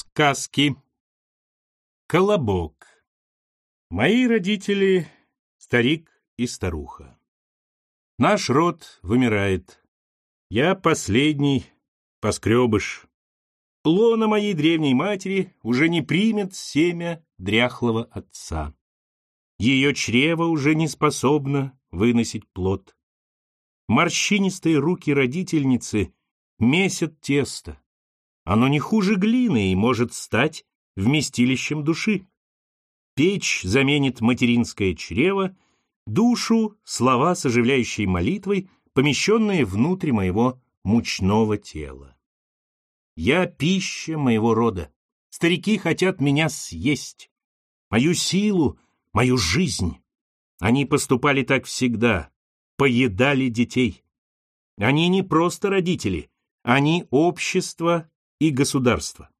Сказки. Колобок. Мои родители — старик и старуха. Наш род вымирает. Я последний поскребыш. Лона моей древней матери уже не примет семя дряхлого отца. Ее чрево уже не способно выносить плод. Морщинистые руки родительницы месят тесто. Оно не хуже глины и может стать вместилищем души. Печь заменит материнское чрево, душу — слова с оживляющей молитвой, помещенные внутрь моего мучного тела. Я пища моего рода. Старики хотят меня съесть. Мою силу, мою жизнь. Они поступали так всегда, поедали детей. Они не просто родители, они общество и государства.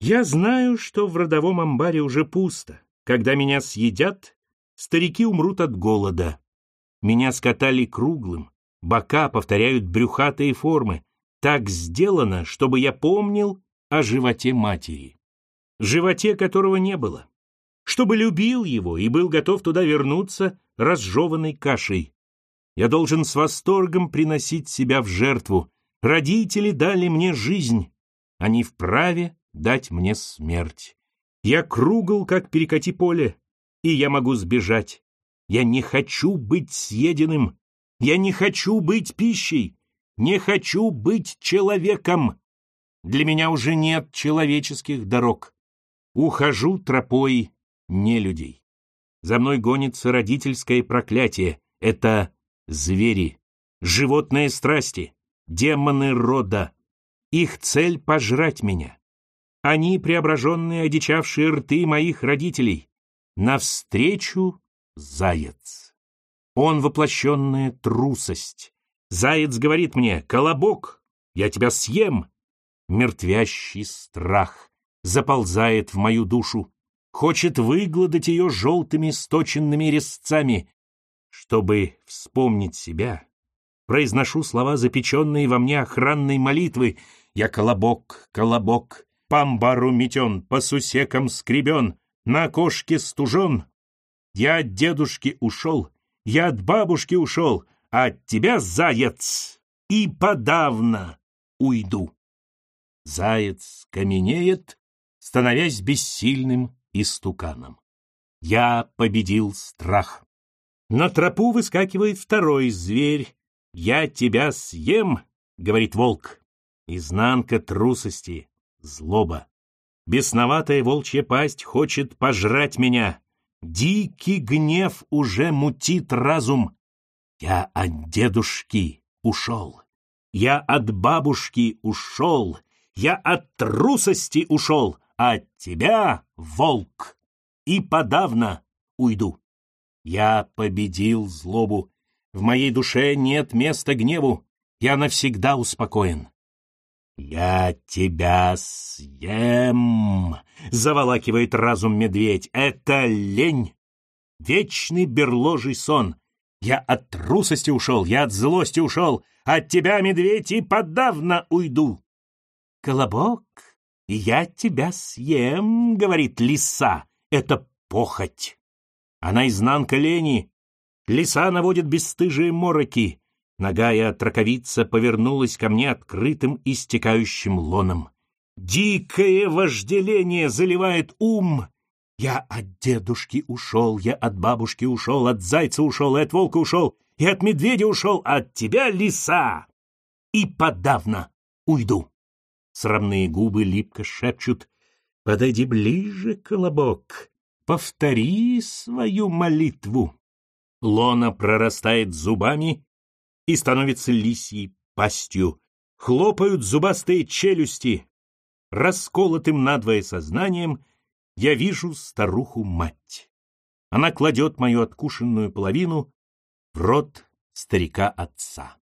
Я знаю, что в родовом амбаре уже пусто. Когда меня съедят, старики умрут от голода. Меня скатали круглым, бока повторяют брюхатые формы. Так сделано, чтобы я помнил о животе матери. Животе которого не было. Чтобы любил его и был готов туда вернуться разжеванной кашей. Я должен с восторгом приносить себя в жертву, Родители дали мне жизнь, они вправе дать мне смерть. Я кругл, как перекати поле, и я могу сбежать. Я не хочу быть съеденным, я не хочу быть пищей, не хочу быть человеком. Для меня уже нет человеческих дорог. Ухожу тропой не людей. За мной гонится родительское проклятие. Это звери, животные страсти демоны рода. Их цель — пожрать меня. Они — преображенные, одичавшие рты моих родителей. Навстречу заяц. Он — воплощенная трусость. Заяц говорит мне, «Колобок, я тебя съем!» Мертвящий страх заползает в мою душу, хочет выгладать ее желтыми сточенными резцами. Чтобы вспомнить себя, произношу слова запеченные во мне охранной молитвы. Я колобок, колобок, по амбару метен, по сусекам скребен, на окошке стужен. Я от дедушки ушел, я от бабушки ушел, а от тебя, заяц, и подавно уйду. Заяц каменеет, становясь бессильным истуканом. Я победил страх. На тропу выскакивает второй зверь, «Я тебя съем», — говорит волк. Изнанка трусости, злоба. Бесноватая волчья пасть хочет пожрать меня. Дикий гнев уже мутит разум. Я от дедушки ушел. Я от бабушки ушел. Я от трусости ушел. От тебя, волк, и подавно уйду. Я победил злобу. В моей душе нет места гневу. Я навсегда успокоен. «Я тебя съем!» — заволакивает разум медведь. «Это лень! Вечный берложий сон! Я от трусости ушел, я от злости ушел, от тебя, медведь, и подавно уйду!» «Колобок, я тебя съем!» — говорит лиса. «Это похоть!» Она изнанка лени, Лиса наводит бесстыжие мороки. Ногая траковица повернулась ко мне открытым истекающим лоном. Дикое вожделение заливает ум. Я от дедушки ушел, я от бабушки ушел, от зайца ушел, и от волка ушел, и от медведя ушел, а от тебя, лиса, и подавно уйду. Срамные губы липко шепчут «Подойди ближе, колобок, повтори свою молитву». Лона прорастает зубами и становится лисьей пастью. Хлопают зубастые челюсти. Расколотым надвое сознанием я вижу старуху-мать. Она кладет мою откушенную половину в рот старика-отца.